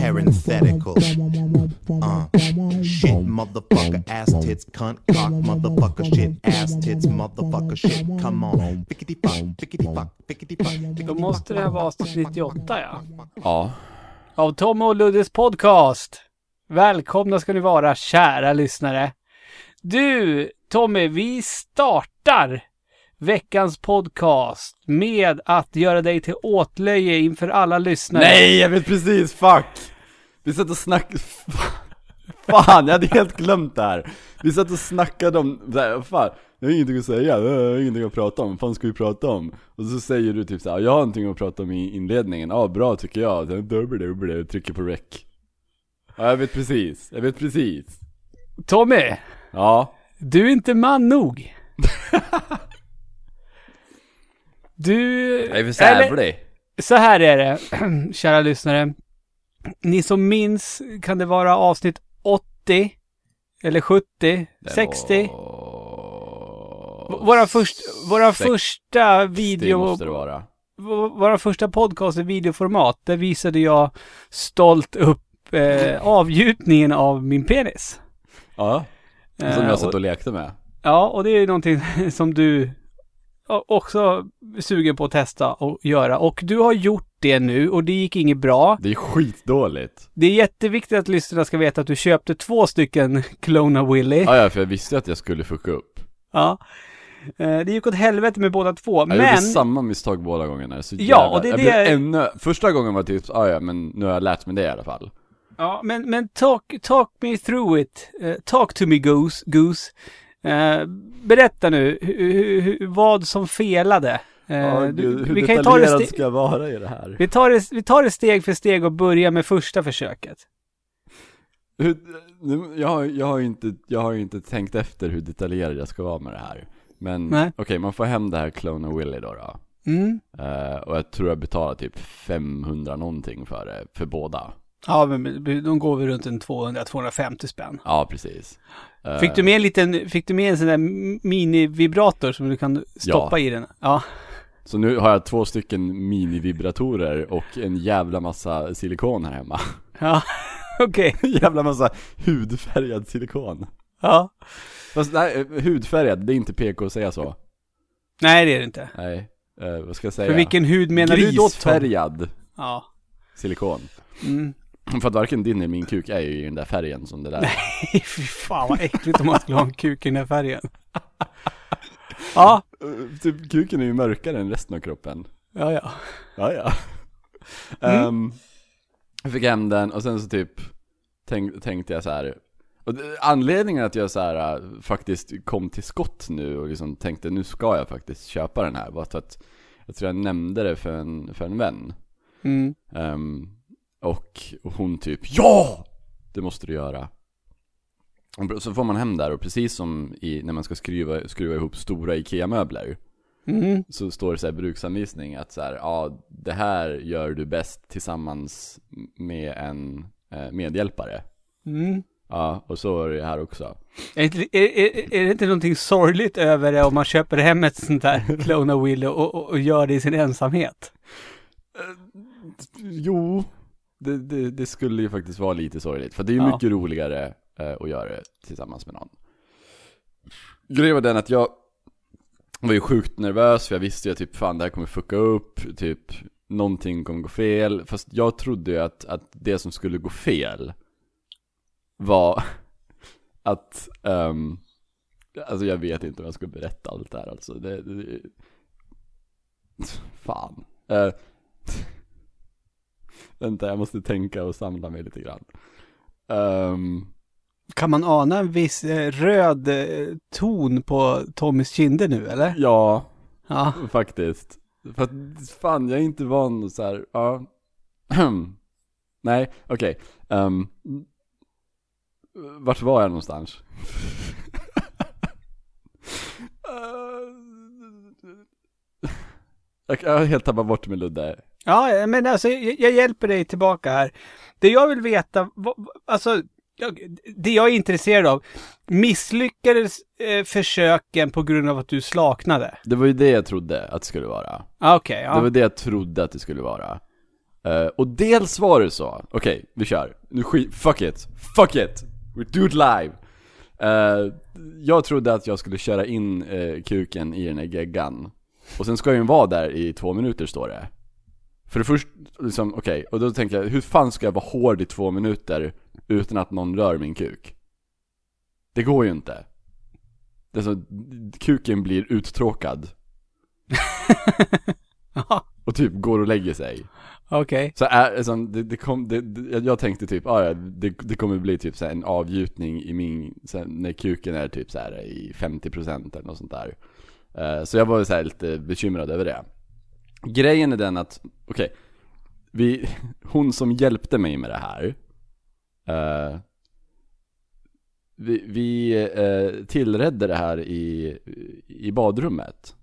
Parenthetical. Uh. Shit, motherfucker, ass tits, cunt, cock, motherfucker, shit, ass tits, motherfucker, shit. Come on. Fickety fuck, fickety fuck, fickety fuck. Då måste det här vara avsnitt 98 ja. Ja. Av Tom och Luddes podcast. Välkomna ska ni vara, kära lyssnare. Du, Tommy, vi startar veckans podcast med att göra dig till åtlöje inför alla lyssnare. Nej, jag vet precis, fuck! Vi satt och snackade, fan jag hade helt glömt det här. Vi satt och snackade om, här, fan, jag har ingenting att säga, jag har ingenting att prata om, vad fan ska vi prata om? Och så säger du typ såhär, jag har någonting att prata om i inledningen, ja bra tycker jag, Sen trycker på rec. Ja jag vet precis, jag vet precis. Tommy, Ja. du är inte man nog. Du... Jag är för sävlig. Så här är det, kära lyssnare. Ni som minns kan det vara avsnitt 80, eller 70, Det 60. var- Våra, först, våra 60 första video... måste det vara. Våra första podcast i videoformat, där visade jag stolt upp eh, avgjutningen av min penis. Ja. Som Eh, jag satt och- lekte med. Ja, och det är någonting som du också sugen på att testa och göra. Och du har gjort det nu och det gick inget bra. Det är skitdåligt. Det är jätteviktigt att lyssnarna ska veta att du köpte två stycken Clona Willy. Ja, ja, för jag visste att jag skulle fucka upp. Ja. Eh, Det gick åt helvete med båda två, Jag gjorde men... samma misstag båda gångerna. Så Ja, jävla- och det är jag det- blev ännu, första gången var typ, ah, ja men nu har jag lärt mig det i alla fall. Ja, men, men talk, talk me through it. Eh, talk to me Goose. Goose. Eh, berätta nu hu, hu, hu, vad som felade. Eh, du- vi kan ta det ska jag vara i det här? vi, tar det, vi tar det steg för steg och börjar med första försöket. Hur, nu, jag, har, jag, har ju inte, jag har ju inte tänkt efter hur detaljerad jag ska vara med det här. Men okej, man får hem det här Clone och Willy då. då. Mm. Eh, och jag tror jag betalar typ 500 någonting för det, för båda. Ja, men de går väl runt en 200-250 spänn. Ja, precis. Eh, Fick du med en liten, fick du med en sån där mini-vibrator som du kan stoppa i den? Ja. Så nu har jag två stycken mini-vibratorer och en jävla massa silikon här hemma. Ja, okej. jävla massa hudfärgad silikon. Ja. Fast nej, eh, hudfärgad, det är inte PK att säga så. Nej, det är det inte. Nej, eh, vad ska jag säga? För vilken hud menar du då? Grisfärgad Ja. silikon. Mm. För att varken din eller min kuk är ju i den där färgen som det där. Nej, fy fan vad äckligt om man skulle ha en kuk i den här färgen. Ja, Eh, typ kuken är ju mörkare än resten av kroppen. ja, ja. Ja, ja. Mm. Ehm, jag fick hem den och sen så typ tänk, tänkte jag så här. Och anledningen att jag så här äh, faktiskt kom till skott nu och liksom tänkte nu ska jag faktiskt köpa den här var att jag tror jag nämnde det för en, för en vän. Mm. Ehm, och hon typ Ja! Det måste du göra. Och så får man hem där och precis som i, när man ska skruva, skruva ihop stora IKEA-möbler Mm. så står det så här bruksanvisning att så här, ja det här gör du bäst tillsammans med en eh, medhjälpare. Mm. Ja, och så är det här också. Är, är, är, det inte någonting sorgligt över det om man köper hem ett sånt där Clona Willy och, och, och gör det i sin ensamhet? Jo, det, det, det skulle ju faktiskt vara lite sorgligt. För det är ju Ja. mycket roligare eh, att göra det tillsammans med någon. Grejen var den att jag var ju sjukt nervös för jag visste ju att typ fan det här kommer fucka upp, typ någonting kommer gå fel. Fast jag trodde ju att, att det som skulle gå fel var att, ehm, alltså jag vet inte om jag ska berätta allt det här alltså. Det, det, fan. Eh, Vänta, jag måste tänka och samla mig lite grann. Ehm, Kan man ana en viss eh, röd eh, ton på Tommys kinder nu, eller? ja, Ja. faktiskt. För att, fan, jag är inte van så här, ja. Nej, okej. Okay. vart var jag någonstans? Jag jag har helt tappat bort mig Ludde. Ja, men alltså jag, jag hjälper dig tillbaka här. Det jag vill veta, alltså det jag är intresserad av. Misslyckades eh, försöken på grund av att du slaknade? Det var ju det jag trodde att det skulle vara. Ah, Okej, ja. Det var det jag trodde att det skulle vara. Eh, och dels var det så, okej, vi kör. Nu skit, fuck it, fuck it! We do it live! Eh, jag trodde att jag skulle köra in eh, kuken i den här geggan. Och sen ska den vara där i två minuter står det. För det först, liksom, okej, och då tänker jag, hur fan ska jag vara hård i två minuter utan att någon rör min kuk? Det går ju inte. Det är så, kuken blir uttråkad och typ går och lägger sig. Okej. Så är, alltså, det, det kom, det, det, jag tänkte typ, ah, ja, det, det kommer bli typ så här en avgjutning i min, så när kuken är typ så här i 50% eller något sånt där. Eh, så jag var så här lite bekymrad över det. Grejen är den att, okej, vi, hon som hjälpte mig med det här, eh, vi, vi eh, tillredde det här i, i badrummet.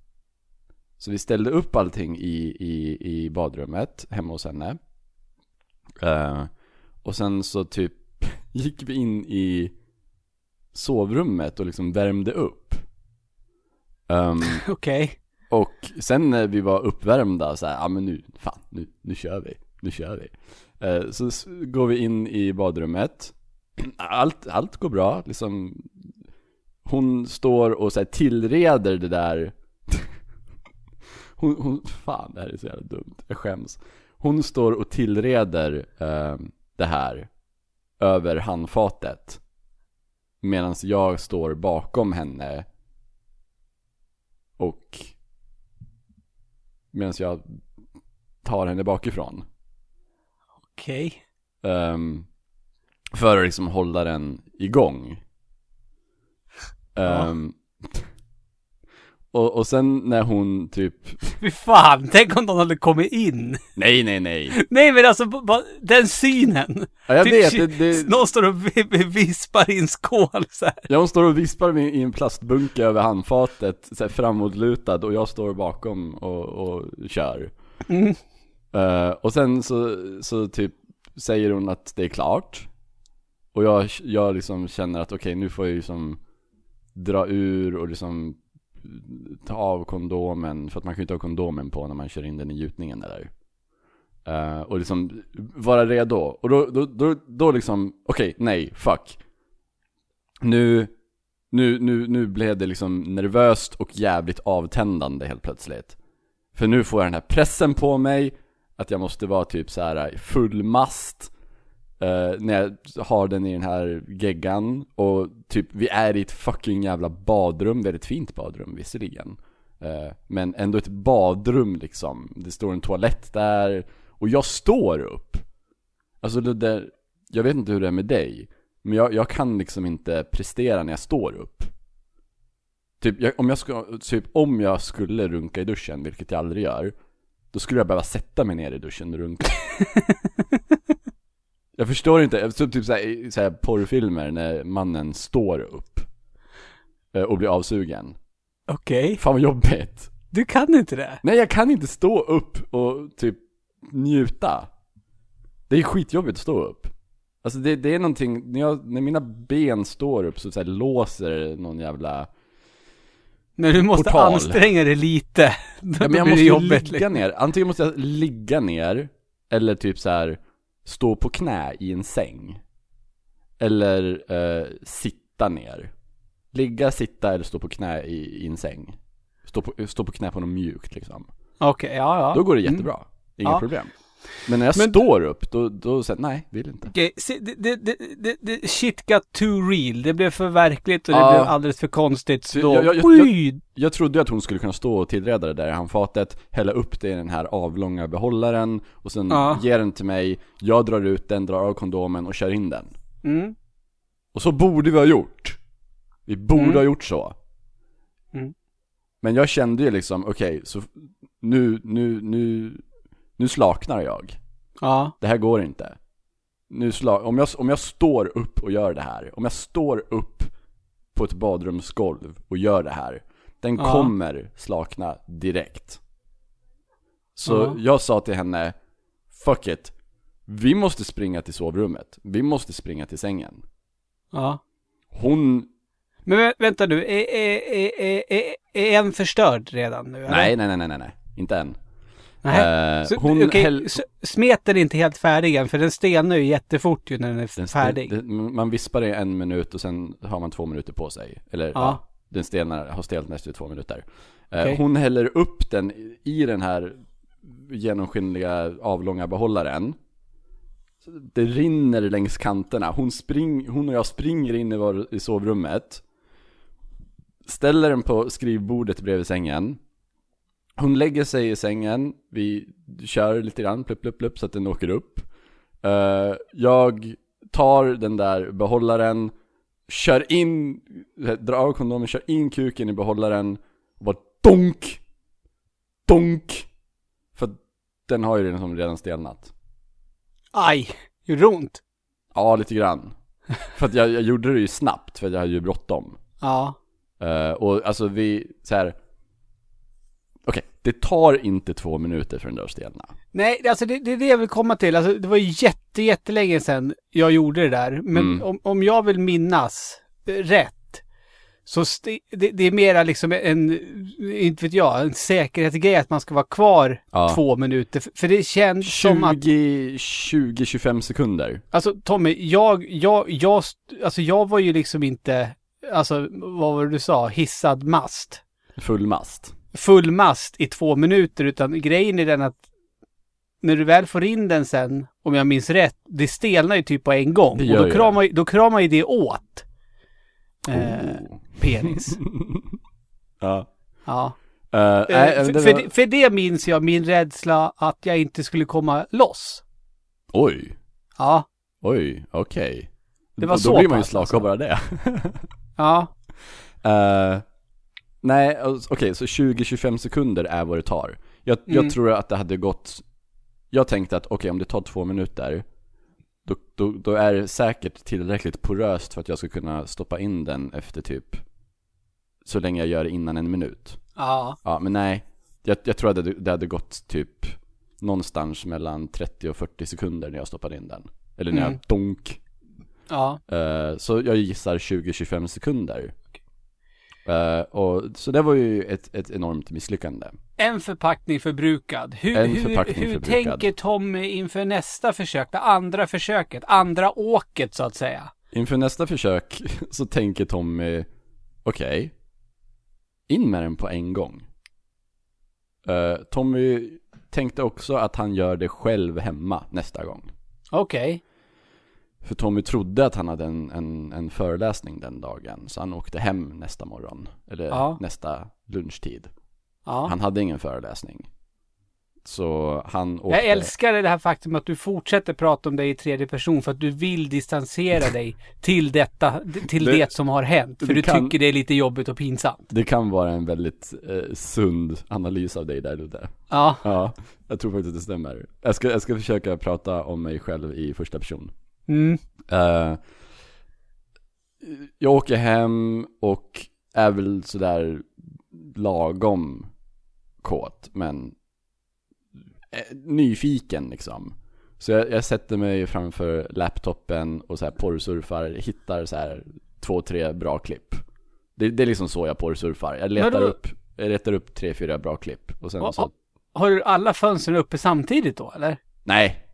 Så vi ställde upp allting i, i, i badrummet hemma hos henne. Eh, och sen så typ gick vi in i sovrummet och liksom värmde upp. Um, Okej och sen när vi var uppvärmda så här, ja men nu, fan, nu, nu kör vi, nu kör vi. Eh, så går vi in i badrummet, allt, allt går bra, liksom. Hon står och så här, tillreder det där. Hon, hon, fan det här är så jävla dumt, jag skäms. Hon står och tillreder eh, det här över handfatet Medan jag står bakom henne och Medan jag tar henne bakifrån. Okej. Ehm, För att liksom hålla den igång. Ehm, och, och sen när hon typ Fy fan, tänk om någon hade kommit in. Nej nej nej Nej men alltså, den synen. ja, Jag Typ vet, det, det, Någon står och vi- vi- vispar i en skål så här. ja, hon står och vispar i en plastbunke över handfatet så här, framåtlutad och jag står bakom och, och kör Mm. Eh, och sen så, så typ säger hon att det är klart. Och jag, jag liksom känner att okej nu får jag ju liksom dra ur och liksom ta av kondomen. För att man kan ju inte ha kondomen på när man kör in den i gjutningen eller. Uh, och liksom vara redo. Och då, då, då, då liksom, okej, nej, fuck. Nu, nu, nu, nu blev det liksom nervöst och jävligt avtändande helt plötsligt. För nu får jag den här pressen på mig Att jag måste vara typ så här full mast Uh, När jag har den i den här geggan Och typ, vi är i ett fucking jävla badrum. Väldigt fint badrum visserligen. Uh, Men ändå ett badrum liksom. Det står en toalett där Och jag står upp. Alltså Ludde, jag vet inte hur det är med dig Men jag, jag kan liksom inte prestera när jag står upp. Typ, jag, om, jag ska, typ om jag skulle runka i duschen, vilket jag aldrig gör Då skulle jag behöva sätta mig ner i duschen och runka. Jag förstår inte, jag typ, typ såhär, såhär porrfilmer när mannen står upp eh, Och blir avsugen Okej. Fan vad jobbigt Du kan inte det? Nej jag kan inte stå upp och typ njuta Det är skitjobbigt att stå upp Alltså det, det är någonting, när, jag, när mina ben står upp så, så här, låser någon jävla När du måste Portal. anstränga dig lite. Då, Ja, men jag måste jobbigt. ligga liksom. ner, antingen måste jag ligga ner Eller typ så här stå på knä i en säng. Eller eh, sitta ner. Ligga, sitta eller stå på knä i, i en säng. Stå på, stå på knä på något mjukt liksom. Okej, ja ja. Då går det jättebra, inga Ja. problem Men när jag Men- står upp, då, då säger nej, vill inte se, det, det, det, det, shit got too real. Det blev för verkligt och det Ja. blev alldeles för konstigt. Så jag- jag- jag-! Jag trodde att hon skulle kunna stå och tillreda det där handfatet, hälla upp det i den här avlånga behållaren och sen Ja. ge den till mig, jag drar ut den, drar av kondomen och kör in den. Mm. Och så borde vi ha gjort. Vi borde Mm. ha gjort så. Mm. Men jag kände ju liksom, okej, så nu, nu, nu, nu slaknar jag. Ja. Det här går inte. Nu sla- om, jag, om jag står upp och gör det här, om jag står upp på ett badrumsgolv och gör det här, den Ja. kommer slakna direkt. Så Ja. jag sa till henne, fuck it. Vi måste springa till sovrummet. Vi måste springa till sängen. Ja. Hon, Men vä- vänta nu, är, är, är, är, är, en förstörd redan nu? eller? nej nej nej nej, nej. inte än. Nej. Eh, Så, hon okej, häll- smeten är inte helt färdig än, för den stelnar ju jättefort ju när den är Den färdig. den- man vispar i en minut och sen har man två minuter på sig. Eller ja, Ja. den stelnar, har stelnat i två minuter. Eh, Okej. Hon häller upp den i den här genomskinliga avlånga behållaren. Det rinner längs kanterna. Hon, spring, hon och jag springer in i, var, i sovrummet. Ställer den på skrivbordet bredvid sängen. Hon lägger sig i sängen, vi kör lite grann, plupp, plupp, plupp, så att den åker upp. Eh, jag tar den där behållaren, kör in, drar av kondomen, kör in kuken i behållaren och bara donk! Donk! För den har ju redan, som redan stelnat. Aj, gjorde det ont? Ja, lite grann. För att jag, jag gjorde det ju snabbt, för att jag hade ju bråttom. Ja. Eh, och alltså vi, så här. Det tar inte två minuter för den där att stelna. Nej, alltså det, det är det jag vill komma till. Alltså det var jätte, jättelänge sedan jag gjorde det där. Men Mm. om, om jag vill minnas rätt så st- det, det är mera liksom en, inte vet jag, en säkerhetsgrej att man ska vara kvar Ja. två minuter. För, det känns som att 20, 20-25 sekunder. Alltså Tommy, jag, jag, jag, alltså jag var ju liksom inte, alltså vad var det du sa, hissad mast. Full mast. Full mast i två minuter, utan grejen är den att när du väl får in den sen, om jag minns rätt, det stelnar ju typ på en gång. Och då kramar, ju- då kramar ju det åt. Eh, Oh. penis. Ja. Ja. Uh, nej, för, det var... för det minns jag min rädsla att jag inte skulle komma loss. Oj. Ja. Oj, okej. Det var då, så Då blir man ju slak alltså. av bara det. Ja. Eh, nej, alltså, okej, så 20-25 sekunder är vad det tar. Jag, Mm. jag tror att det hade gått, jag tänkte att okej, om det tar två minuter, då, då, då är det säkert tillräckligt poröst för att jag ska kunna stoppa in den efter typ, så länge jag gör det innan en minut. Ja. Ja, men nej. Jag, jag tror att det, det hade gått typ någonstans mellan 30 och 40 sekunder när jag stoppade in den. Eller när Mm. jag donk. Ja. Eh, så jag gissar 20-25 sekunder. Eh, och, så det var ju ett, ett enormt misslyckande. En förpackning förbrukad. Hur, En hur, förpackning hur förbrukad. tänker Tommy inför nästa försök? Det andra försöket, andra åket så att säga. Inför nästa försök så tänker Tommy, okej, in med den på en gång. Eh, Tommy tänkte också att han gör det själv hemma nästa gång. Okej. För Tommy trodde att han hade en, en, en föreläsning den dagen, så han åkte hem nästa morgon. Eller Ja. nästa lunchtid. Ja. Han hade ingen föreläsning. Så han åkte... Jag älskar det här faktum att du fortsätter prata om dig i tredje person för att du vill distansera dig till detta, till det, Det- som har hänt. För du kan- tycker det är lite jobbigt och pinsamt. Det kan vara en väldigt eh, sund analys av dig där Ludde. Ja. Ja, jag tror faktiskt att det stämmer. Jag ska, jag ska försöka prata om mig själv i första person. Mm. Eh, jag åker hem och är väl sådär lagom kåt, men eh, nyfiken liksom. Så jag, jag sätter mig framför laptopen och så här porrsurfar, hittar så här två, tre bra klipp. Det, det är liksom så jag porrsurfar. Jag letar då- upp, jag letar upp tre, fyra bra klipp. Och sen Och- så, Har du alla fönstren uppe samtidigt då eller? nej,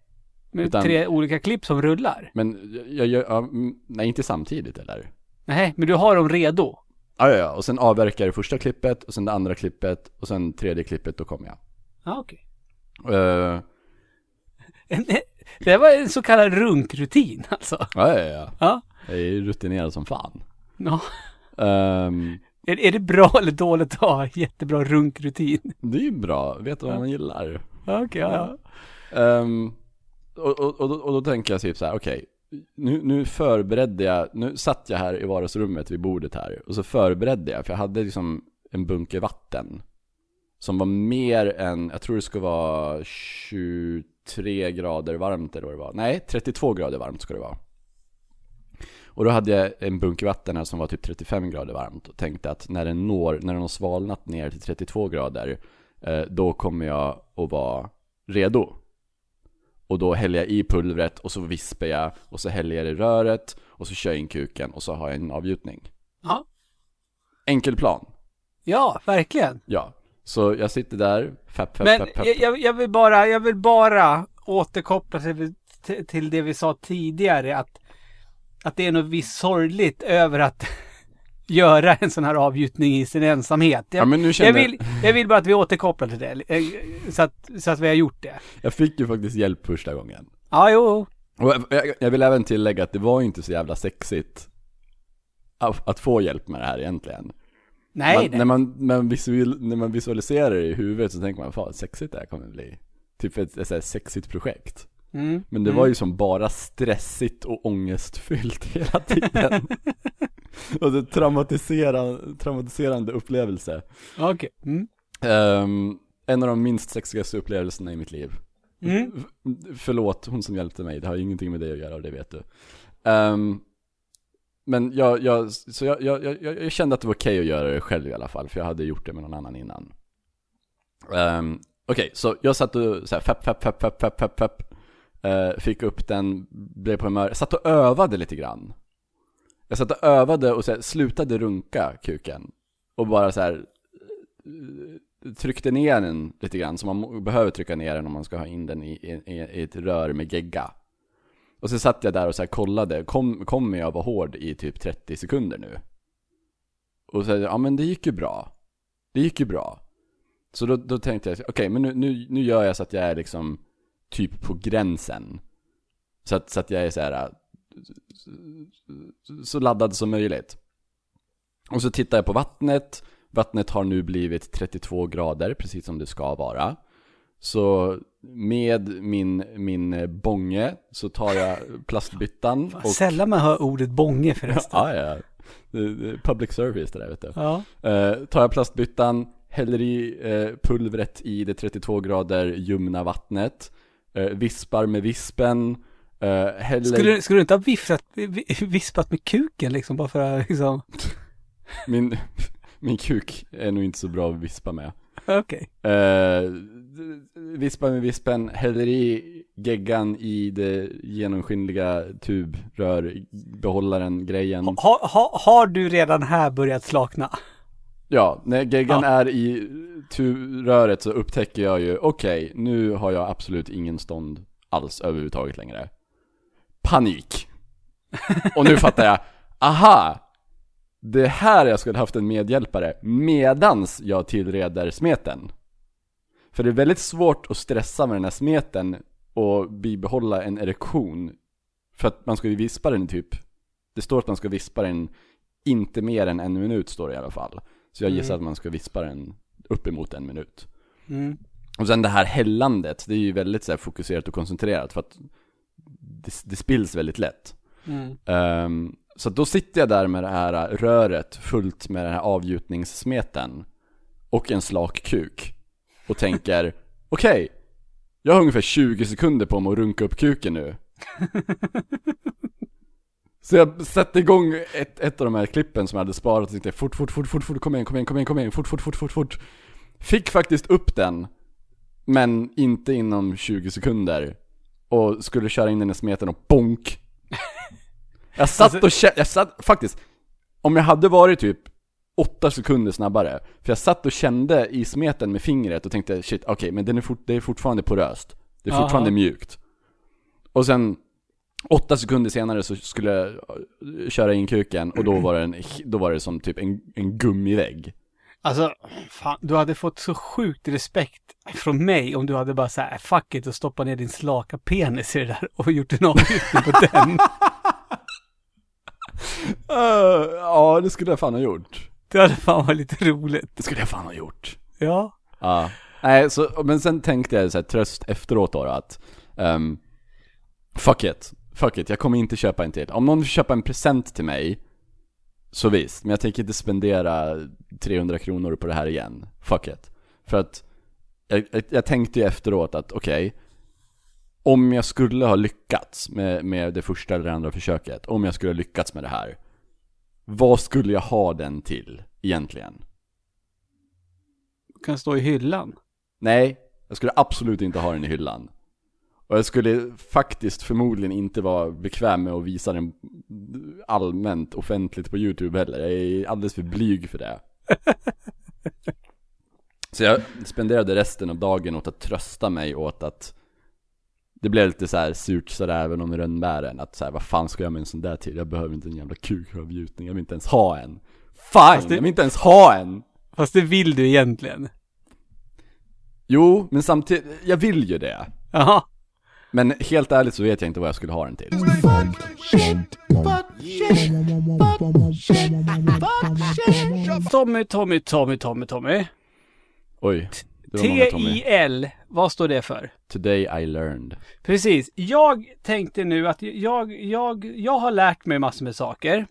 Med Utan- tre olika klipp som rullar? men jag, gör, ja, mm, nej inte samtidigt eller? Nej, men du har dem redo? Ja, ja, ja, och sen avverkar det första klippet, och sen det andra klippet, och sen tredje klippet, då kommer jag. Ja, okej. Eh, En- Det var en så kallad runkrutin alltså. ja, ja, ja. Ja. Jag är rutinerad som fan. ja. Ehm, Är, är det bra eller dåligt att ha jättebra runkrutin? det är ju bra, vet vad man gillar. Okej, ja, ja. Ehm, och, och, och, då, och då tänker jag typ så här: okej, nu, nu förberedde jag, nu satt jag här i vardagsrummet vid bordet här, och så förberedde jag, för jag hade liksom en bunke vatten. Som var mer än, jag tror det skulle vara 23 grader varmt eller vad det var. Nej, 32 grader varmt ska det vara. Och då hade jag en bunke vatten här som var typ 35 grader varmt och tänkte att när den når, när den har svalnat ner till 32 grader eh, då kommer jag att vara redo. Och då häller jag i pulvret och så vispar jag och så häller jag i röret och så kör jag in kuken och så har jag en avgjutning. Ja. Enkel plan. Ja, verkligen. Ja. Så jag sitter där, fepp, fepp, Men fepp, fepp. jag, jag, vill bara, jag vill bara återkoppla till- till det vi sa tidigare. Att, att det är något visst sorgligt över att göra en sån här avgjutning i sin ensamhet. Jag, Ja, men nu jag, känner vill, jag vill bara att vi återkopplar till det. eh, Så att, så att vi har gjort det. Jag fick ju faktiskt hjälp första gången. Ja, jo. Och jag- jag, vill även tillägga att det var ju inte så jävla sexigt att, få hjälp med det här egentligen. Nej, man, nej. När, man, man visual, när man visualiserar det i huvudet så tänker man, fan sexigt det här kommer bli. Typ ett, ett, här sexigt projekt. Mm. Men det var ju som bara stressigt och ångestfyllt hela tiden. det traumatiserande, traumatiserande upplevelse. Okej. Mm. Ehm, en av de minst sexigaste upplevelserna i mitt liv. Mm. Förlåt, hon som hjälpte mig, det har ingenting med dig att göra och det vet du. Ehm, men jag, jag, så jag, jag, jag, jag kände att det var okej att göra det själv i alla fall, för jag hade gjort det med någon annan innan. Um, Okej, så jag satt och så här, fepp, fepp, fepp, fepp, fepp, fepp, fepp. Eh, fick upp den, blev på humör, satt och övade lite grann. Jag satt och övade och så här, slutade runka kuken. Och bara så här eh, tryckte ner den lite grann, så man behöver trycka ner den om man ska ha in den i, i, i ett rör med gegga. Och så satt jag där och så här kollade, kom, kommer jag vara hård i typ 30 sekunder nu? Och så, ja men det gick ju bra. Det gick ju bra. Så då, då tänkte jag, okej men nu, nu, nu gör jag så att jag är liksom typ på gränsen. Så att, så att jag är så här så laddad som möjligt. Och så tittar jag på vattnet. Vattnet har nu blivit 32 grader, precis som det ska vara. Så med min, min bånge så tar jag plastbyttan och... Sällan man hör ordet bånge förresten. Ja, ja. Public service det där vet du. Ja. Eh, tar jag plastbyttan, häller i eh, pulvret i det 32 grader ljumna vattnet. Eh, vispar med vispen. Eh, häller... Skulle, skulle du inte ha viftat, vi- vispat med kuken liksom bara för att liksom... Min, min kuk är nog inte så bra att vispa med. Okej. Eh, vispar med vispen, häller i geggan i det genomskinliga tubrör, behållaren, grejen. Ha, ha, har du redan här börjat slakna? Ja, när geggan Ja. är i turröret så upptäcker jag ju, okej, nu har jag absolut ingen stånd alls överhuvudtaget längre. Panik! Och nu fattar jag, aha! Det är här jag skulle haft en medhjälpare medans jag tillreder smeten. För det är väldigt svårt att stressa med den här smeten och bibehålla en erektion. För att man ska ju vispa den typ, det står att man ska vispa den inte mer än en minut står det i alla fall. Så jag gissar Mm. att man ska vispa den uppemot en minut. Mm. Och sen det här hällandet, det är ju väldigt så fokuserat och koncentrerat för att det, det spills väldigt lätt. Mm. Ehm, så då sitter jag där med det här röret fullt med den här avgjutningssmeten och en slak kuk och tänker okej, jag har ungefär 20 sekunder på mig att runka upp kuken nu. Så jag sätter igång ett, ett av de här klippen som jag hade sparat och tänkte fort, fort, fort, fort, fort, kom igen, kom igen, kom igen, kom igen, fort, fort, fort, fort, fort. Fick faktiskt upp den, men inte inom 20 sekunder. Och skulle köra in den i smeten och bonk. Jag satt Alltså- och kände, jag satt faktiskt, om jag hade varit typ 8 sekunder snabbare, för jag satt och kände i smeten med fingret och tänkte shit, okej men den är fort, det är fortfarande poröst. Det är Aha. fortfarande mjukt. Och sen, åtta sekunder senare så skulle jag eh, köra in kuken och då var det, en, då var det som typ en, en gummivägg. Alltså, fan, du hade fått så sjukt respekt från mig om du hade bara såhär, fuck it och stoppat ner din slaka penis i det där och gjort en avgjutning på den. Uh, ja, det skulle jag fan ha gjort. Det hade fan varit lite roligt. Det skulle jag fan ha gjort. Ja. Ja. Nej, så, men sen tänkte jag så här, tröst efteråt då att ehm, Fuck it, fuck it, jag kommer inte köpa en till. Om någon vill köpa en present till mig Så visst, men jag tänker inte spendera 300 kronor på det här igen. Fuck it. För att jag, jag, tänkte ju efteråt att okej Om jag skulle ha lyckats med, med det första eller andra försöket, om jag skulle ha lyckats med det här Vad skulle jag ha den till egentligen? Kan stå i hyllan. Nej, jag skulle absolut inte ha den i hyllan. Och jag skulle faktiskt förmodligen inte vara bekväm med att visa den allmänt offentligt på YouTube heller. Jag är alldeles för blyg för det. Så jag spenderade resten av dagen åt att trösta mig åt att det blev lite så här surt sådär även om rönnbären Att så här, vad fan ska jag med en sån där till? Jag behöver inte en jävla kukavgjutning, jag vill inte ens ha en Fine, det- jag vill inte ens ha en! Fast det vill du egentligen. Jo, men samtidigt, jag vill ju det Jaha. Men helt ärligt så vet jag inte vad jag skulle ha den till Tommy, Tommy, Tommy, Tommy, Tommy. Oj, T-I-L, vad står det för? Today I learned Precis. Jag tänkte nu att jag, jag, jag har lärt mig massor med saker.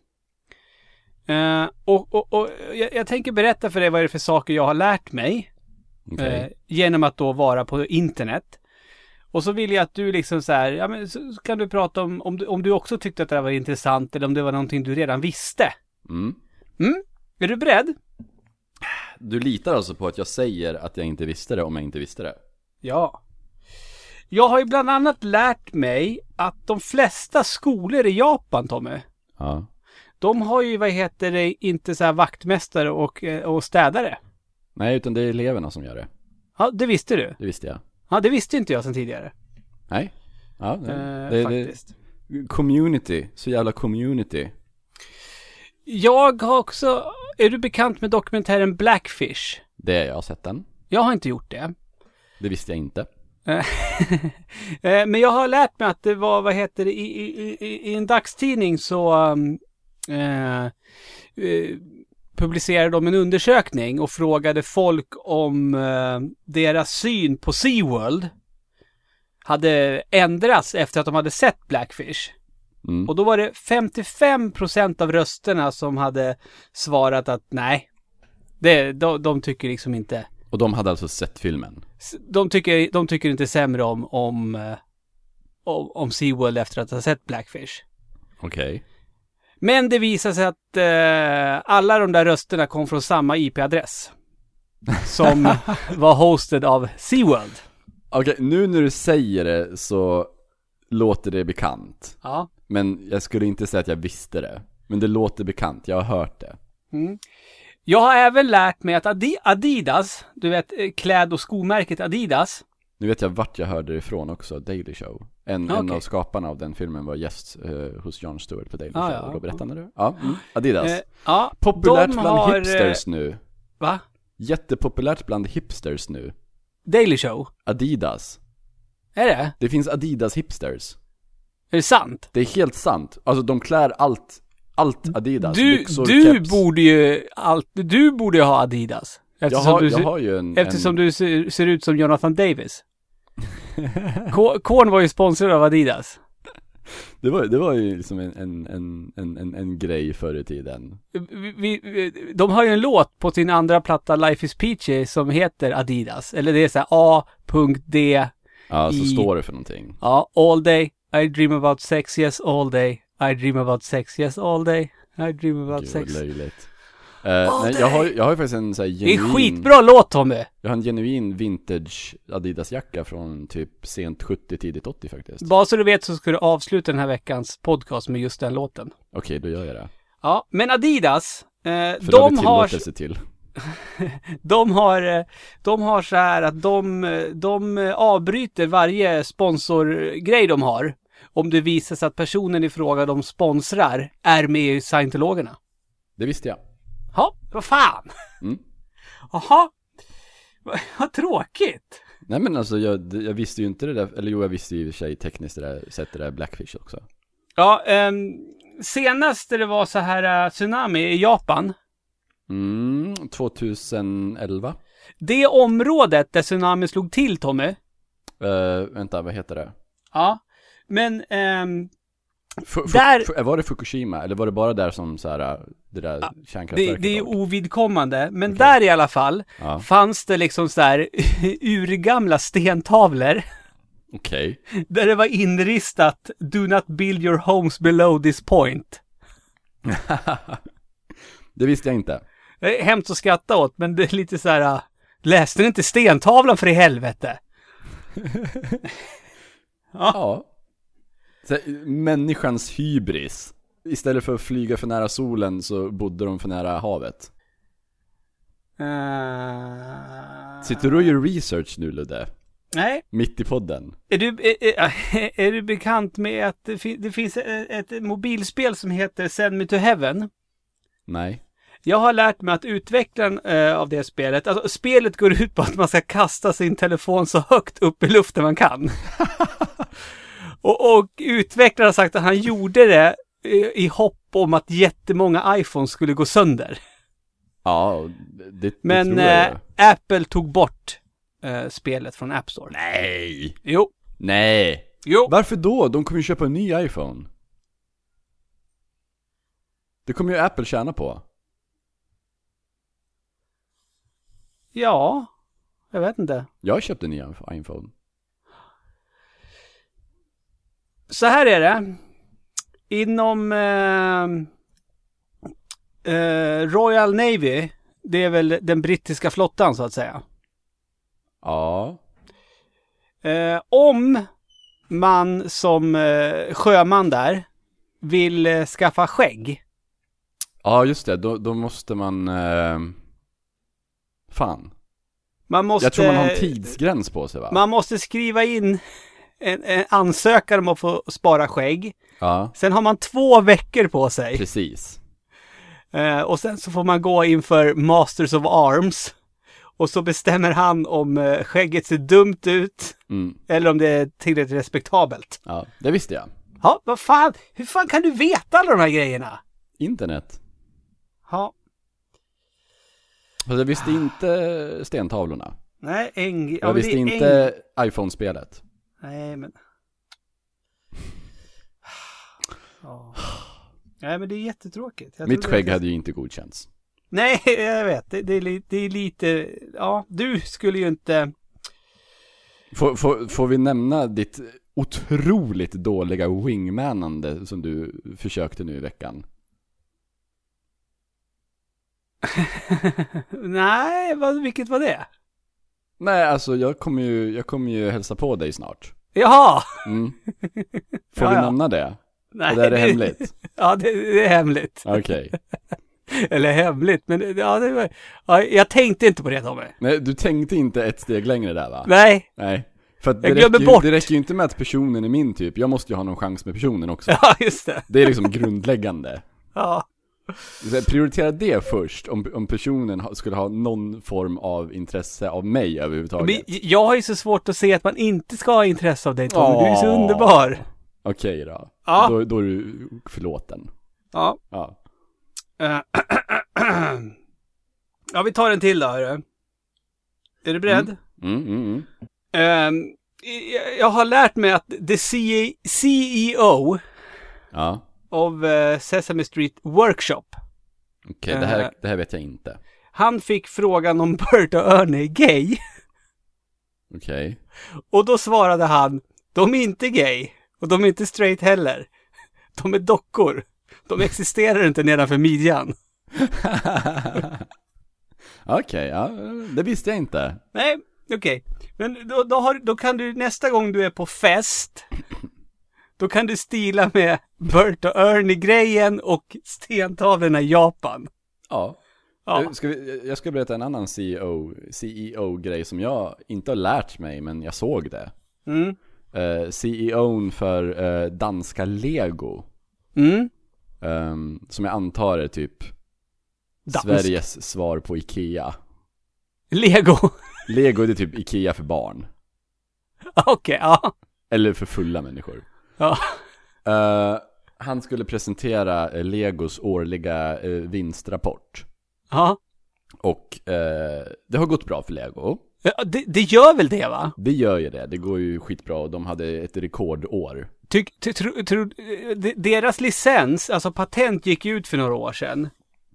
Eh, och och, och jag, jag tänker berätta för dig vad det är för saker jag har lärt mig. Okej, Eh, genom att då vara på internet. Och så vill jag att du liksom så här, ja men så kan du prata om, om du, om du också tyckte att det här var intressant eller om det var någonting du redan visste. mm. Är du beredd? Du litar alltså på att jag säger att jag inte visste det om jag inte visste det? Ja. Jag har ju bland annat lärt mig att de flesta skolor i Japan, Tommy, Ja de har ju, vad heter det, inte så här vaktmästare och, eh, och städare. Nej, utan det är eleverna som gör det, Ja, det visste du. det visste jag Ja, det visste inte jag sedan tidigare. Nej? Ja, det, Eh, det, faktiskt. det, community, så jävla community Jag har också, är du bekant med dokumentären Blackfish? Det är jag har sett den, Jag har inte gjort det. det visste jag inte Eh, Men jag har lärt mig att det var, vad heter det, i, i, i, i en dagstidning så um, eh, eh, publicerade de en undersökning och frågade folk om eh, deras syn på SeaWorld hade ändrats efter att de hade sett Blackfish. mm. Och då var det 55% av rösterna som hade svarat att nej, det, de, de tycker liksom inte Och de hade alltså sett filmen? De tycker, de tycker inte sämre om, om, eh, om, om SeaWorld efter att ha sett Blackfish. Okej Men det visar sig att eh, alla de där rösterna kom från samma IP-adress. Som var hosted av SeaWorld. Okej, nu när du säger det så låter det bekant Ja. Men jag skulle inte säga att jag visste det Men det låter bekant, jag har hört det Mm. Jag har även lärt mig att Adi- Adidas, du vet eh, kläd och skomärket Adidas. Nu vet jag vart jag hörde det ifrån också, Daily Show En, en Okej. av skaparna av den filmen var gäst eh, hos Jon Stewart på Daily Ah, Show, ja. och då berättade du? Ja, mm. Adidas Eh, ja, Populärt bland har, eh, hipsters nu Va? Jättepopulärt bland hipsters nu Daily Show? Adidas Är det? Det finns Adidas hipsters Är det sant? Det är helt sant, alltså de klär allt, allt Adidas Du, Byxor, du keps. borde ju allt, du borde ju ha Adidas. jag Eftersom, har, du, jag har ju en, eftersom en, du ser, ser ut som Jonathan Davis. Ko- Korn var ju sponsrad av Adidas. det, var, det var ju liksom en, en, en, en, en, en grej förr i tiden Vi, vi, de har ju en låt på sin andra platta Life is Peachy som heter Adidas. Eller det är så här A.D. Ja, så I- står det för någonting Ja, all day. I dream about sex, yes all day. I dream about sex, yes all day. I dream about Gud sex. löjligt Eh, nej, jag har, jag har ju faktiskt en så här Det är genuin en skitbra låt Tommy! Jag har en genuin vintage Adidas-jacka från typ sent 70, tidigt 80 faktiskt Bara så du vet så ska du avsluta den här veckans podcast med just den låten. Okej, då gör jag det Ja, men Adidas, eh, För har de vi har, tillåtelse till de har, eh, de har så här att de, eh, de eh, avbryter varje sponsorgrej de har. Om det visar sig att personen i fråga de sponsrar är med i scientologerna. Det visste jag Ja, vad fan! Mm. Jaha, vad, tråkigt. Nej men alltså jag, jag visste ju inte det där, eller jo jag visste ju i och för sig tekniskt det där, sett det där Blackfish också Ja, ehm, senast det var så här eh, tsunami i Japan. Mm, 2011 Det området där tsunamin slog till Tommy. uh, Vänta, vad heter det? Ja, men ehm, Fu- Där- var det Fukushima, eller var det bara där som så här, det där det, kärnkraftverket det är låg? ovidkommande. Men Okej. där i alla fall Ja, fanns det liksom så här urgamla stentavlor. okej Där det var inristat Do not build your homes below this point. Det visste jag inte Det är hemskt att skratta åt, men det är lite så här. Läste ni inte stentavlan för i helvete? Ja. Så, människans hybris. Istället för att flyga för nära solen så bodde de för nära havet. Uh... Sitter du och gör research nu Ludde? Nej. Mitt i podden? Är du, är, är, du bekant med att det, fin, det finns ett, ett mobilspel som heter Send Me To Heaven? Nej. Jag har lärt mig att utvecklaren eh, av det spelet, alltså spelet går ut på att man ska kasta sin telefon så högt upp i luften man kan. och, och utvecklaren har sagt att han gjorde det i, i hopp om att jättemånga iPhones skulle gå sönder. Ja, det, det Men tror jag eh. Apple tog bort eh, spelet från App Store. Nej! Jo, Nej! jo. Varför då? De kommer ju köpa en ny iPhone. Det kommer ju Apple tjäna på. Ja, jag vet inte. Jag har köpt en ny iPhone. Så här är det. Inom eh, eh, Royal Navy, det är väl den brittiska flottan så att säga. Ja. Eh, om man som eh, sjöman där vill eh, skaffa skägg. Ja, just det. Då, då måste man... Eh... Fan. Man måste, Jag tror man har en tidsgräns på sig va? Man måste skriva in en, en ansökan om att få spara skägg. Ja, Sen har man två veckor på sig. precis. Eh, och sen så får man gå inför Masters of Arms. Och så bestämmer han om eh, skägget ser dumt ut Mm. eller om det är tillräckligt respektabelt. Ja, det visste jag. Ja, vad fan, hur fan kan du veta alla de här grejerna? Internet. Ja, Fast jag visste inte stentavlorna. nej, en... ja, Jag visste inte iPhone-spelet. Nej, men... Ja. Nej, men det är jättetråkigt. Jag Mitt skägg att- hade ju inte godkänts. Nej, jag vet. Det, det, är, li- det är lite... Ja, du skulle ju inte... Får, får, får vi nämna ditt otroligt dåliga wingmanande som du försökte nu i veckan? Nej, vad, vilket var det? Nej, alltså jag kommer ju, jag kommer ju hälsa på dig snart. Jaha! Mm. Får Ja, vi ja. nämna det? Nej, Eller är det hemligt? Ja, det, det är hemligt. Okej. Eller hemligt, men det- ja, det var... Ja, jag tänkte inte på det Tommy. Nej, du tänkte inte ett steg längre där va? Nej. Nej. För att det Jag räcker, ju, bort. det räcker ju inte med att personen är min typ, jag måste ju ha någon chans med personen också. Ja, just det. Det är liksom grundläggande. Ja. Prioritera det först, om, om personen skulle ha någon form av intresse av mig Men överhuvudtaget. jag har ju så svårt att se att man inte ska ha intresse av dig Tommy. Du är så underbar. Okej då. Ja. då. Då är du förlåten. Ja. Ja. Ja, vi tar en till då, hörru. Är du beredd? Mm, mm, mm. Ehm, jag- har lärt mig att the CE CEO Ja. Av eh, Sesame Street Workshop, Okej, det, Eh. här, det här vet jag inte. han fick frågan om Bert och Ernie är gay. Okej. Och då svarade han, de är inte gay. Och de är inte straight heller. De är dockor. De existerar inte nedanför midjan. Okej, ja, det visste jag inte. Nej, okej. Men då, då, har, då kan du nästa gång du är på fest, då kan du stila med Bert och Ernie-grejen och stentavlorna i Japan. Ja. Ja. Eh, Ska vi, jag ska berätta en annan CEO, CEO-grej som jag inte har lärt mig, men jag såg det. Mm. Eh, CEOn för eh, danska Lego, Mm. ehm, som jag antar är typ Dansk. Sveriges svar på Ikea. Lego. Lego det är typ Ikea för barn. Okej, ja. Eller för fulla människor. Ja. Eh, han skulle presentera eh, Legos årliga eh, vinstrapport. Ja. Och det har gått bra för Lego. Ja, Det, det gör väl det va? Det gör ju det, det går ju skitbra och de hade ett rekordår. Tyck, ty, tro, tro, de- deras licens, alltså patent gick ut för några år sedan.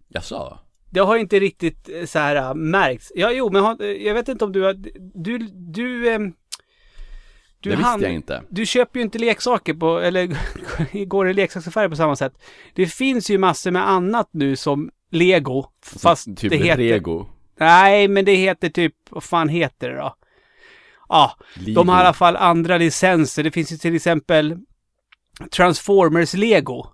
Jaså? Det har inte riktigt så här märkts. Ja, jo, men har, jag vet inte om du har, du, du, ehm, du det visste jag inte. Du köper ju inte leksaker på, eller går i leksaksaffärer på samma sätt. Det finns ju massor med annat nu som Lego, fast typ det heter... Rego. Nej, men det heter typ, vad fan heter det då? Ja, de Lego. har i alla fall andra licenser. Det finns ju till exempel Transformers Lego.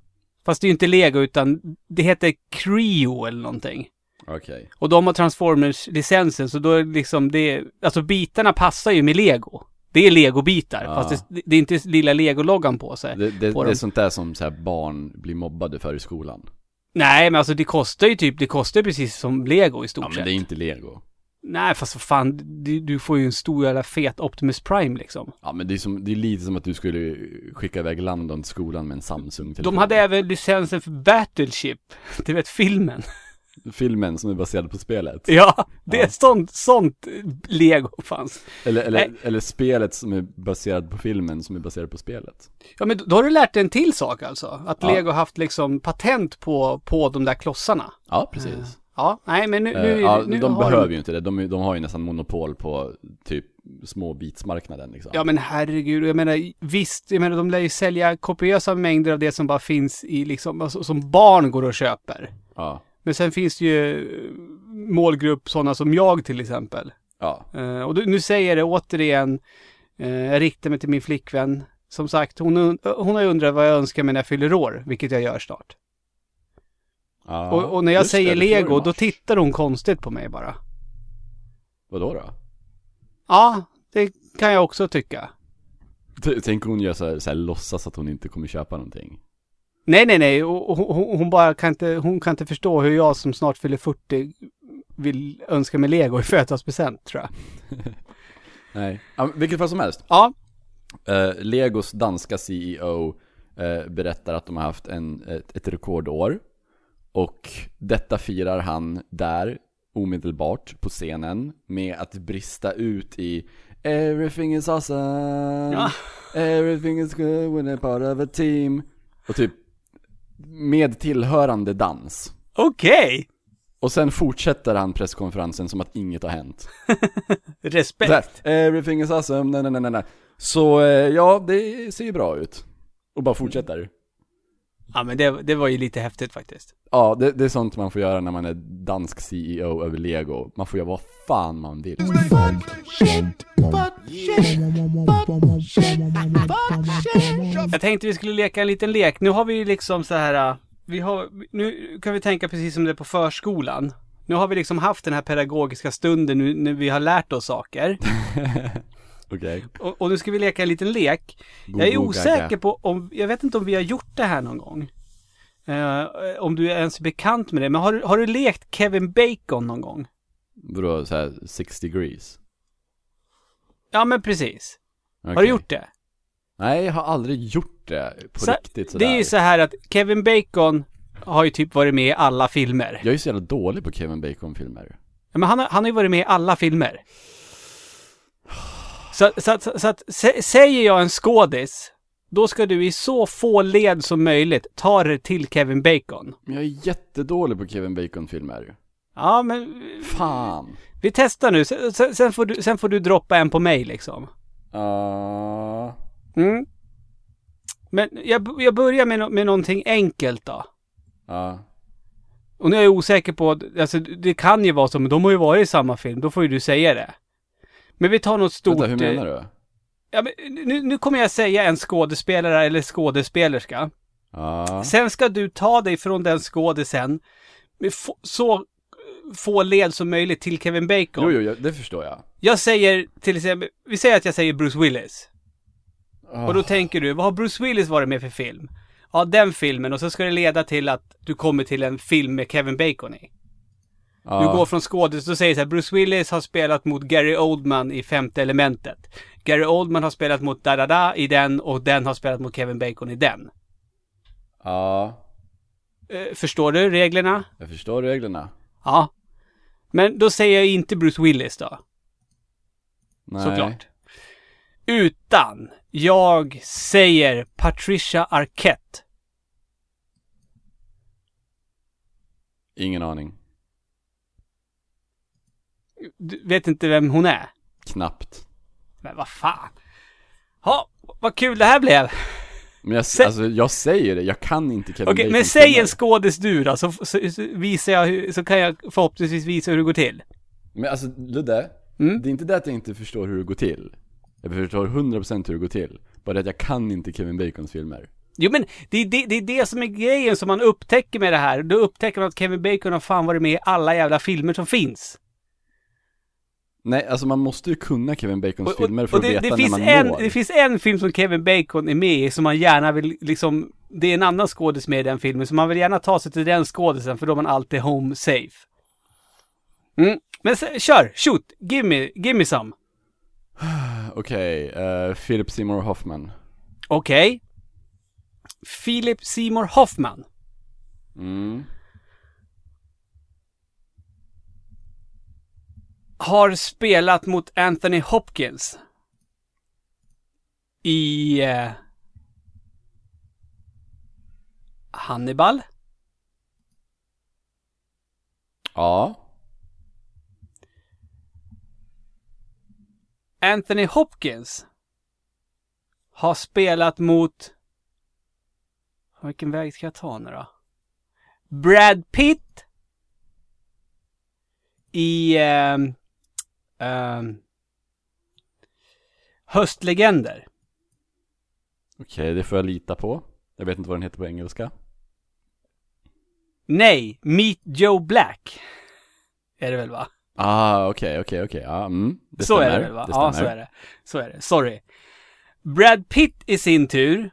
Fast det är ju inte Lego utan det heter Creo eller någonting. Okej. Och de har Transformers-licensen så då är liksom det, alltså bitarna passar ju med Lego. Det är Lego-bitar, Ja. fast det, det är inte lilla Lego-loggan på sig. Det, det, på det är sånt där som så här barn blir mobbade för i skolan. Nej, men alltså det kostar ju typ, det kostar precis som Lego i stort Ja men sett. det är inte lego. Nej, fast vad fan, du, du får ju en stor jävla fet Optimus Prime liksom. Ja men det är, som, det är lite som att du skulle skicka iväg Landon till skolan med en samsung De hade även licensen för Battleship. Du vet filmen. Filmen som är baserad på spelet. Ja, det är Ja. sånt, sånt Lego fanns. Eller, eller, Nej. eller spelet som är baserad på filmen som är baserad på spelet. Ja, men då har du lärt dig en till sak alltså. Att Ja. Lego haft liksom patent på, på de där klossarna. Ja precis. Ja, nej men nu, Eh, nu, ja, nu de behöver ju inte det, de, de har ju nästan monopol på typ småbitsmarknaden liksom. Ja men herregud, jag menar visst, jag menar de lär ju sälja kopiösa mängder av det som bara finns i liksom, alltså, som barn går och köper. Ja. Men sen finns det ju eh, målgrupp sådana som jag till exempel. Ja. Eh, och nu säger jag det återigen, eh, jag riktar mig till min flickvän. Som sagt, hon, hon har undrat vad jag önskar mig när jag fyller år, vilket jag gör snart. ja. och, och när jag säger det lego, då tittar hon konstigt på mig bara. Vadå då? Ja, det kan jag också tycka. Tänk hon gör så här, så här, låtsas att hon inte kommer köpa någonting. Nej, nej, nej. Hon, hon bara kan inte, hon kan inte förstå hur jag som snart fyller 40 vill önska mig lego i födelsedagspresent, tror jag. Nej. Vilket fall som helst. Ja, Eh, Legos danska CEO eh, berättar att de har haft en, ett, ett rekordår. Och detta firar han där omedelbart på scenen med att brista ut i Everything is awesome, Ja. everything is good when a part of a team. Och typ med tillhörande dans. okej. Och sen fortsätter han presskonferensen som att inget har hänt. Respekt. Här, Everything is awesome, nej, nej, nej, nej. Så eh, ja, det ser ju bra ut. Och bara fortsätter. Ja, men det, det var ju lite häftigt faktiskt. Ja, det, det är sånt man får göra när man är dansk CEO över Lego. Man får göra vad fan man vill. Jag tänkte vi skulle leka en liten lek. Nu har vi ju liksom så här, vi har, nu kan vi tänka precis som det är på förskolan. Nu har vi liksom haft den här pedagogiska stunden nu när vi har lärt oss saker. Okej. Och, och nu ska vi leka en liten lek. Go, Jag är go, osäker gaga. på om, jag vet inte om vi har gjort det här någon gång. Eh, om du är ens bekant med det. Men har, du- har du lekt Kevin Bacon någon gång? Vadå, såhär 6 degrees? Ja men precis. Har Okej. du gjort det? Nej, jag har aldrig gjort det på Så- riktigt sådär. Det är ju så här att Kevin Bacon har ju typ varit med i alla filmer. Jag är så jävla dålig på Kevin Bacon-filmer. Ja, men han, har, han har ju varit med i alla filmer. Så, så, så, så att sä, säger jag en skådis, då ska du i så få led som möjligt ta det till Kevin Bacon. Men jag är jättedålig på Kevin Bacon-filmer. Ja, men Fan. vi testar nu. Sen, sen- får du, sen får du droppa en på mig liksom. Ja. Mm. Men jag, jag börjar med, no, med någonting enkelt då. Ja. Och nu är jag osäker på, alltså det kan ju vara så, men de har ju varit i samma film, då får ju du säga det. Men vi tar något stort. Vänta, hur eh, menar du? Ja, men nu, nu kommer jag säga en skådespelare eller skådespelerska. Ja. Sen ska du ta dig från den skådisen med så få led som möjligt till Kevin Bacon. Jo, jo, jo, det förstår jag. Jag säger till exempel, vi säger att jag säger Bruce Willis. Ah. Och då tänker du, vad har Bruce Willis varit med för film? Ja, den filmen och så ska det leda till att du kommer till en film med Kevin Bacon i. Du går från skådis och säger så här, Bruce Willis har spelat mot Gary Oldman i Femte elementet. Gary Oldman har spelat mot Da-Da-Da i den och den har spelat mot Kevin Bacon i den. Ja. Eh, förstår du reglerna? Jag förstår reglerna. Ja. Men då säger jag inte Bruce Willis då, Nej. såklart. Utan jag säger Patricia Arquette. Ingen aning. Du vet inte vem hon är? Knappt. Men vad fan. Ja, vad kul det här blev. Men jag, Sä- alltså, jag säger det, jag kan inte Kevin Okej, Bacon men säg en skådis du då, så, så, så visar jag hur, så kan jag förhoppningsvis visa hur det går till. Men alltså Ludde, Mm. det är inte det att jag inte förstår hur det går till. Jag förstår 100% hur det går till. Bara att jag kan inte Kevin Bacons filmer. Jo men det är det, det är det som är grejen som man upptäcker med det här. Då upptäcker man att Kevin Bacon har fan varit med i alla jävla filmer som finns. Nej, alltså man måste ju kunna Kevin Bacons Och, och, filmer för och att det, veta det, när finns man en, når. det finns en film som Kevin Bacon är med i som man gärna vill liksom... Det är en annan skådis med i den filmen, så man vill gärna ta sig till den skådisen för då är man alltid home safe. Mm. Men se, kör, shoot, give me, give me some. Okej, eh, Philip Seymour Hoffman. Okej. Philip Seymour Hoffman. Mm. Har spelat mot Anthony Hopkins. I... Eh, Hannibal. Ja. Anthony Hopkins har spelat mot... Vilken väg ska jag ta nu då? Brad Pitt i ehm, ehm, Höstlegender. Okej, det får jag lita på. Jag vet inte vad den heter på engelska. Nej, Meet Joe Black. Är det väl va? Ah, okej, okej, okej. Ja, mm. Det så stämmer. är det väl va? Det ja, så är det. Så är det. Sorry. Brad Pitt i sin tur.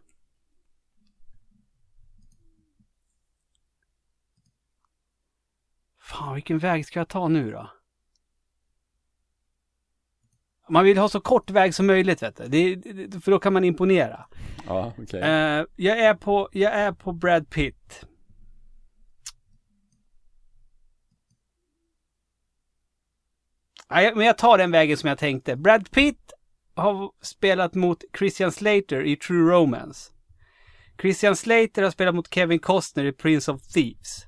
Fan, vilken väg ska jag ta nu då? Man vill ha så kort väg som möjligt, vet du. Det, det, för då kan man imponera. Ja, okej. Eh, jag, är på, jag är på Brad Pitt. Nej, men jag tar den vägen som jag tänkte. Brad Pitt har spelat mot Christian Slater i True Romance. Christian Slater har spelat mot Kevin Costner i Prince of Thieves.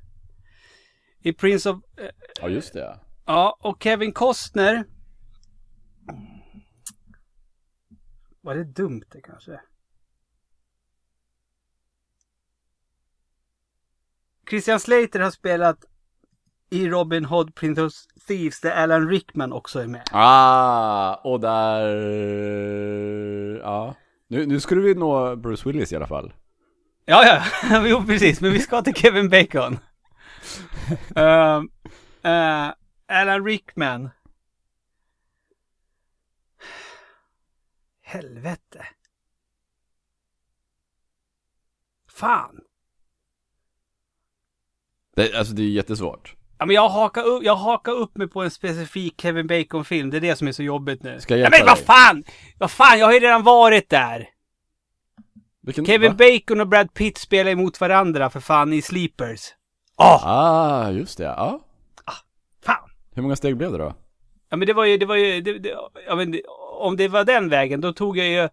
I Prince of... eh, Ja, just det. Ja, och Kevin Costner... Var det dumt det kanske? Christian Slater har spelat i Robin Hood Prince of Thieves där Alan Rickman också är med. Ah, och där... Ja. Nu, nu skulle vi nå Bruce Willis i alla fall. Ja, ja, jo precis, men vi ska till Kevin Bacon. uh, uh, Alan Rickman. Helvete. Fan. Det, alltså det är jättesvårt. Ja, men jag hakar upp, jag hakar upp mig på en specifik Kevin Bacon-film. Det är det som är så jobbigt nu. Ska jag ja, hjälpa men vad fan! Vad fan, jag har ju redan varit där. Vilken, Kevin va? Bacon och Brad Pitt spelar emot varandra för fan i Sleepers. Åh! Ah, just det. Ja. Fan! Hur många steg blev det då? Ja men det var ju, det var ju, det, det, ja, men det, om det var den vägen, då tog jag ju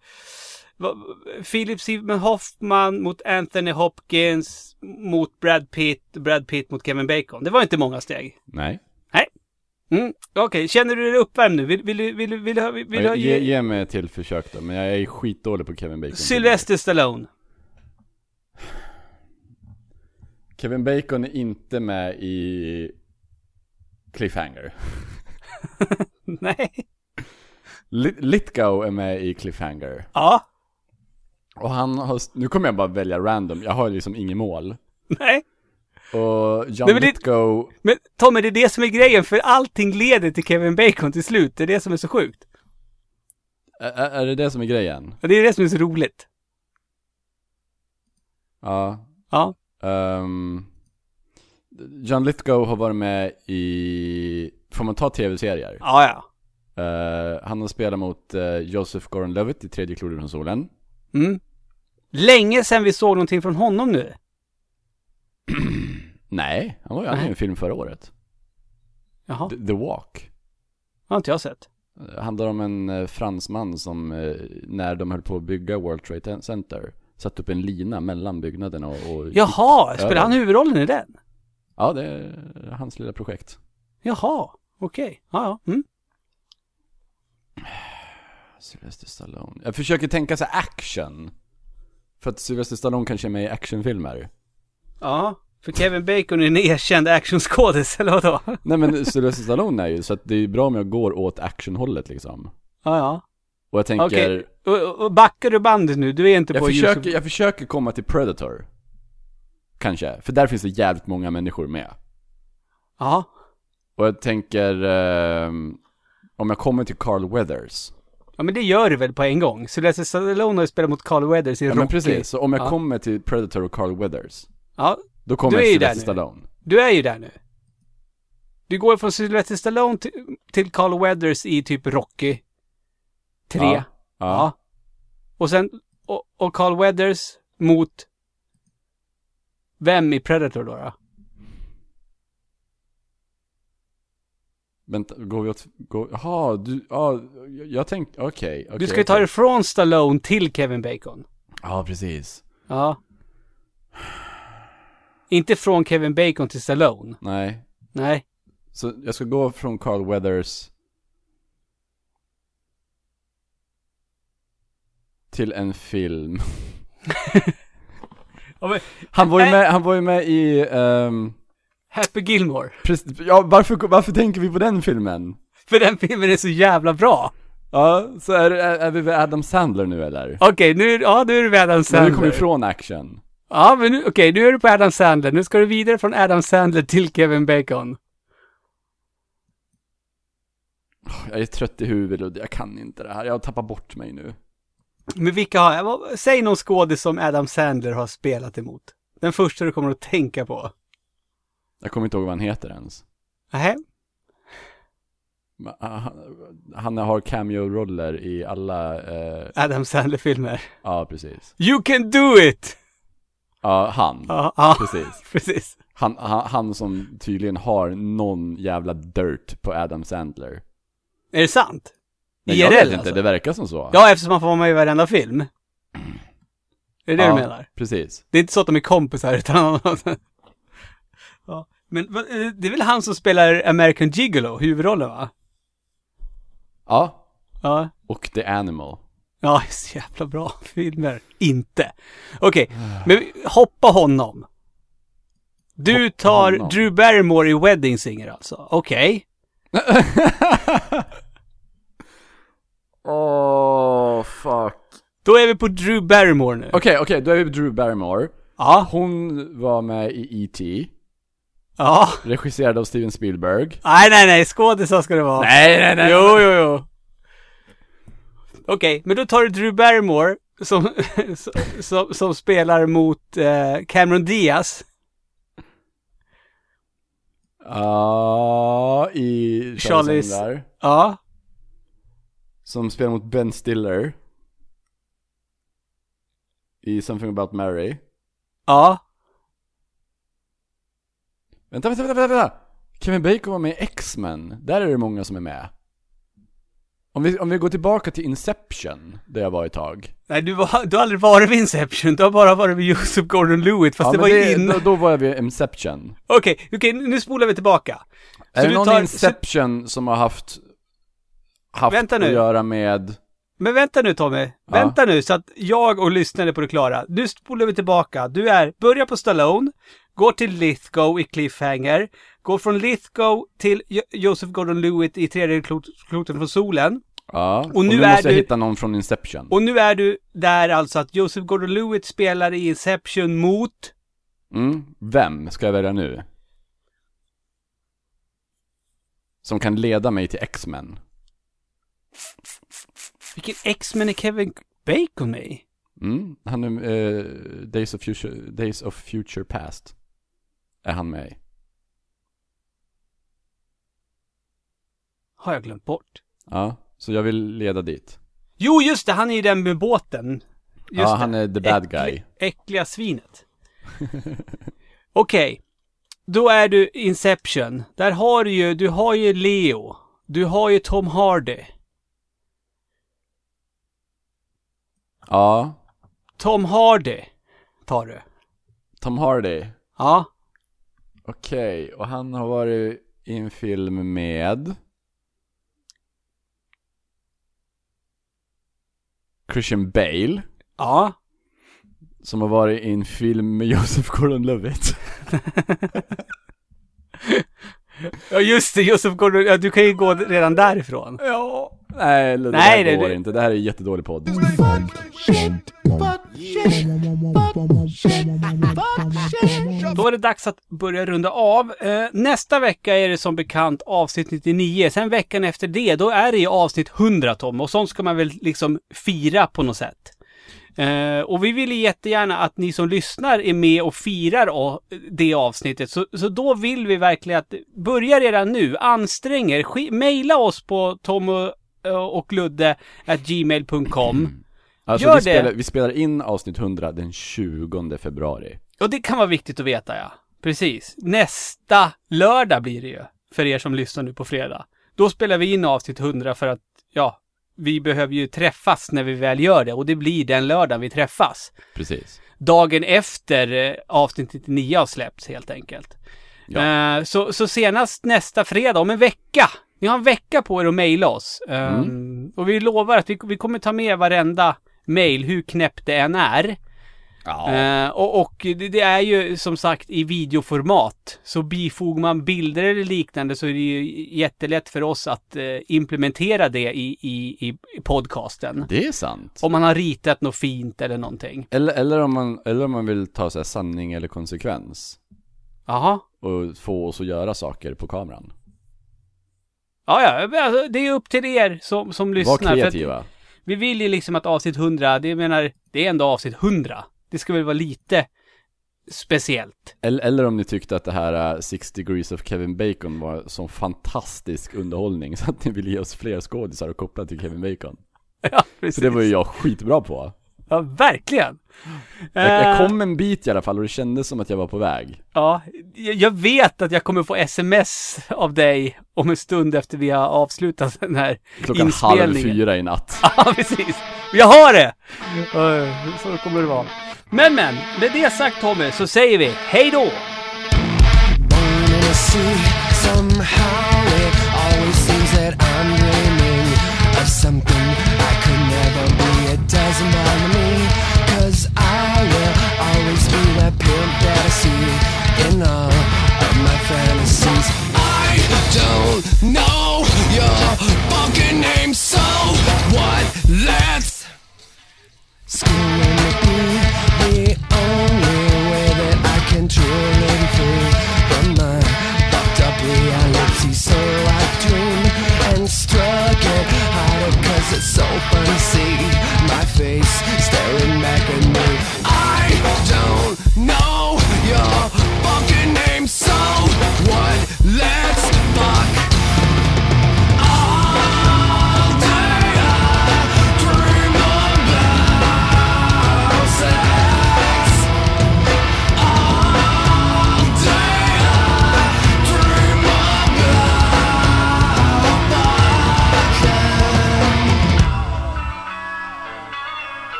Philip Seymour Hoffman mot Anthony Hopkins mot Brad Pitt, Brad Pitt mot Kevin Bacon. Det var inte många steg. Nej. Mm, Okej, känner du dig uppvärmd nu? Vill, vill, du- vill, du- vill, ha- vill, du ha- ge, ge mig ett till försök då, men jag är skitdålig på Kevin Bacon. Sylvester Stallone. Kevin Bacon är inte med i Cliffhanger. Nej. Lit- Lithgow är med i Cliffhanger. Ja. Och han har, nu kommer jag bara välja random, jag har liksom inget mål. Nej. Och John men det- Lithgow, Men Tommy, det är det som är grejen, för allting leder till Kevin Bacon till slut. Det är det som är så sjukt. är, är det det som är grejen? Och det är det som är så roligt. Ja. Ja. Ehm, John Lithgow har varit med i, får man ta tv-serier? Ja, ja. Eh, han har spelat mot uh, Joseph Gordon-Levitt i Tredje klodet från solen. Mm. Länge sedan vi såg någonting från honom nu. Nej, han var ju i en film förra året. Jaha, The, The Walk. har inte jag sett. Det handlar om en eh, fransman som, eh, när de höll på att bygga World Trade Center, satte upp en lina mellan byggnaderna och... och Jaha, gick spelar han huvudrollen i den? Ja, det är hans lilla projekt. Jaha, okej. Ja, ja. Mm. Sylvester Stallone. Jag försöker tänka så här action. För att Sylvester Stallone kanske är med i actionfilmer. Ja. För Kevin Bacon är en erkänd actionskådis, eller vadå? Nej men Sylvester Stallone är ju, så att det är bra om jag går åt actionhållet liksom. Ja, ja. Och jag tänker, Okej. Och backar du bandet nu? Du är inte jag, på försöker, YouTube? jag försöker komma till Predator. Kanske, för där finns det jävligt många människor med. Ja. Och jag tänker, ehm, om jag kommer till Carl Weathers. Ja, men det gör du väl på en gång? Sylvester Stallone har ju spelat mot Carl Weathers i Ja Rocky. men precis, så om jag Ja. kommer till Predator och Carl Weathers. Ja, Då kommer Sylvester. Stallone. du är ju där nu. Du går från Sylvester Stallone till, till Carl Weathers i typ Rocky 3. Ja. Ja. Ja. Och sen, och, och Carl Weathers mot vem i Predator då? då? Vänta, går vi åt, går, jaha, du, ja, jag, tänkte, okej, okej. Du ska ju ta dig från Stallone till Kevin Bacon. Ja, precis. Ja. Inte från Kevin Bacon till Stallone. Nej. Nej. Så jag ska gå från Carl Weathers till en film. Han var ju med, han var ju med i, ehm, Happy Gilmore. precis, ja varför, varför tänker vi på den filmen? För den filmen är så jävla bra. Ja, så är, är, är vi vid Adam Sandler nu eller? Okej, nu, ja, nu är du med Adam Men Sandler. vi kommer ifrån action. Ja, men nu, okej, nu är du på Adam Sandler. Nu ska du vidare från Adam Sandler till Kevin Bacon. Jag är trött i huvudet och jag kan inte det här, jag tappar bort mig nu. Men vilka har? Säg någon skådis som Adam Sandler har spelat emot. Den första du kommer att tänka på. Jag kommer inte ihåg vad han heter ens. Nähä? Ah, Han, har cameo-roller i alla, eh, Adam Sandler-filmer. ja precis. You can do it! Ja, han. Ja, ja, Precis. precis. Han, han, han som tydligen har någon jävla dirt på Adam Sandler. Är det sant? Nej, jag IRL, vet inte, alltså? det verkar som så. Ja, eftersom man får vara med i varenda film. Är det det Ja, du menar? Precis. Det är inte så att de är kompisar utan... ja. Men eh, det är väl han som spelar American Gigolo, huvudrollen va? Ja. Ja. Och The Animal. Ja, så jävla bra filmer. Inte. Okej, men vi- hoppa honom. Du Hoppa tar honom. Drew Barrymore i Wedding Singer alltså. Okej. Åh, fuck. Då är vi på Drew Barrymore nu. Okej, okej, då är vi på Drew Barrymore. Ja. Hon var med i E.T. Ja. Regisserad av Steven Spielberg. Nej, nej, nej. Skådisar ska det vara. Nej, nej, nej. Jo, jo, jo. Okej, men då tar du Drew Barrymore som, som, som spelar mot eh, Cameron Diaz. Ja, i Charlies. Ja. Som spelar mot Ben Stiller. I Something About Mary. Ja. Vänta, vänta, vänta, vänta! Kevin Bacon var med i X-Men. Där är det många som är med. Om vi, om vi går tillbaka till Inception, där jag var ett tag. Nej, du, var, du har aldrig varit vid Inception. Du har bara varit vid Joseph Gordon-Lewitt. Fast ja, det var ju innan. då, då var jag vid Inception. Okej, okej, nu spolar vi tillbaka. är Så det du någon tar- Inception som har haft, haft Vänta nu. att göra med... Men vänta nu Tommy. Vänta nu så att jag och lyssnare på det klara. Nu spolar vi tillbaka. Du är, börjar på Stallone, går till Lithgow i Cliffhanger, går från Lithgow till Jo- Joseph Gordon-Lewitt i tredje klot- kloten från solen. Ja, Och nu nu är måste jag du- hitta någon från Inception. Och nu är du där alltså att Joseph Gordon-Lewitt spelar i Inception mot... Mm, vem ska jag välja nu? Som kan leda mig till X-Men. Vilken X-Men är Kevin Bacon med i? Mm, han är, eh, Days of Future, Days of Future Past. Är han med i. Har jag glömt bort. Ja, så jag vill leda dit. Jo, just det, han är ju den med båten. Just ja, han är the bad Äckli- guy. Äckliga svinet. Okej. Då är du Inception. Där har du ju, du har ju Leo. Du har ju Tom Hardy. Ja, Tom Hardy tar du. Tom Hardy. Ja. Okej, och han har varit i en film med Christian Bale. Ja. som har varit i en film med Joseph Gordon-Levitt. Ja just det, Josef Gordon, ja, du kan ju gå redan därifrån. Ja. Nej, det Nej, där det- går det- inte. Det här är en jättedålig podd. Då är det dags att börja runda av. Eh, nästa vecka är det som bekant avsnitt 99. Sen veckan efter det, då är det ju avsnitt 100 Tom. Och sånt ska man väl liksom fira på något sätt. Eh, och vi vill jättegärna att ni som lyssnar är med och firar å- det avsnittet. Så, så då vill vi verkligen att börja redan nu. Ansträng er. Maila oss på tom och, och ludde at gmail.com. Alltså Gör vi det. spelar, vi spelar in avsnitt 100 den 20 februari. Och det kan vara viktigt att veta ja. Precis. Nästa lördag blir det ju. För er som lyssnar nu på fredag. Då spelar vi in avsnitt 100 för att, ja, vi behöver ju träffas när vi väl gör det. Och det blir den lördagen vi träffas. Precis. Dagen efter eh, avsnitt 99 har släppts helt enkelt. Ja. Eh, så, så senast nästa fredag, om en vecka. Ni har en vecka på er att mejla oss. Eh, Mm. Och vi lovar att vi, vi kommer ta med varenda mejl, hur knäppt det än är. Ja. Eh, och och det, det är ju som sagt i videoformat. Så bifogar man bilder eller liknande så är det ju jättelätt för oss att eh, implementera det i, i, i i podcasten. Det är sant. Om man har ritat något fint eller någonting. Eller, eller, om man, eller om man vill ta så här sanning eller konsekvens. Jaha. Och få oss att göra saker på kameran. Ja, ja, alltså, det är upp till er som, som lyssnar. Var kreativa. Vi vill ju liksom att avsnitt 100, det menar, det är ändå avsnitt 100. Det ska väl vara lite speciellt. Eller, eller om ni tyckte att det här uh, Six Degrees of Kevin Bacon var sån fantastisk underhållning så att ni ville ge oss fler skådisar och koppla till Kevin Bacon. Ja, precis. För det var ju jag skitbra på. Ja, verkligen. Jag, jag Eh, kom en bit i alla fall och det kändes som att jag var på väg. Ja, jag vet att jag kommer få sms av dig om en stund efter vi har avslutat den här Klockan halv fyra i natt. Ja, precis. Jag har det! Eh, Så kommer det vara. Men, men, med det sagt Tommy, så säger vi hej då! something I could never be. It doesn't bother me, always be that pimp that I see in all of my fantasies. I don't know your fucking name, so what? Let's scream and be the only way that I can truly be free from my fucked up reality. So I dream and struggle harder, cause it's so fun to see my face staring back at me don't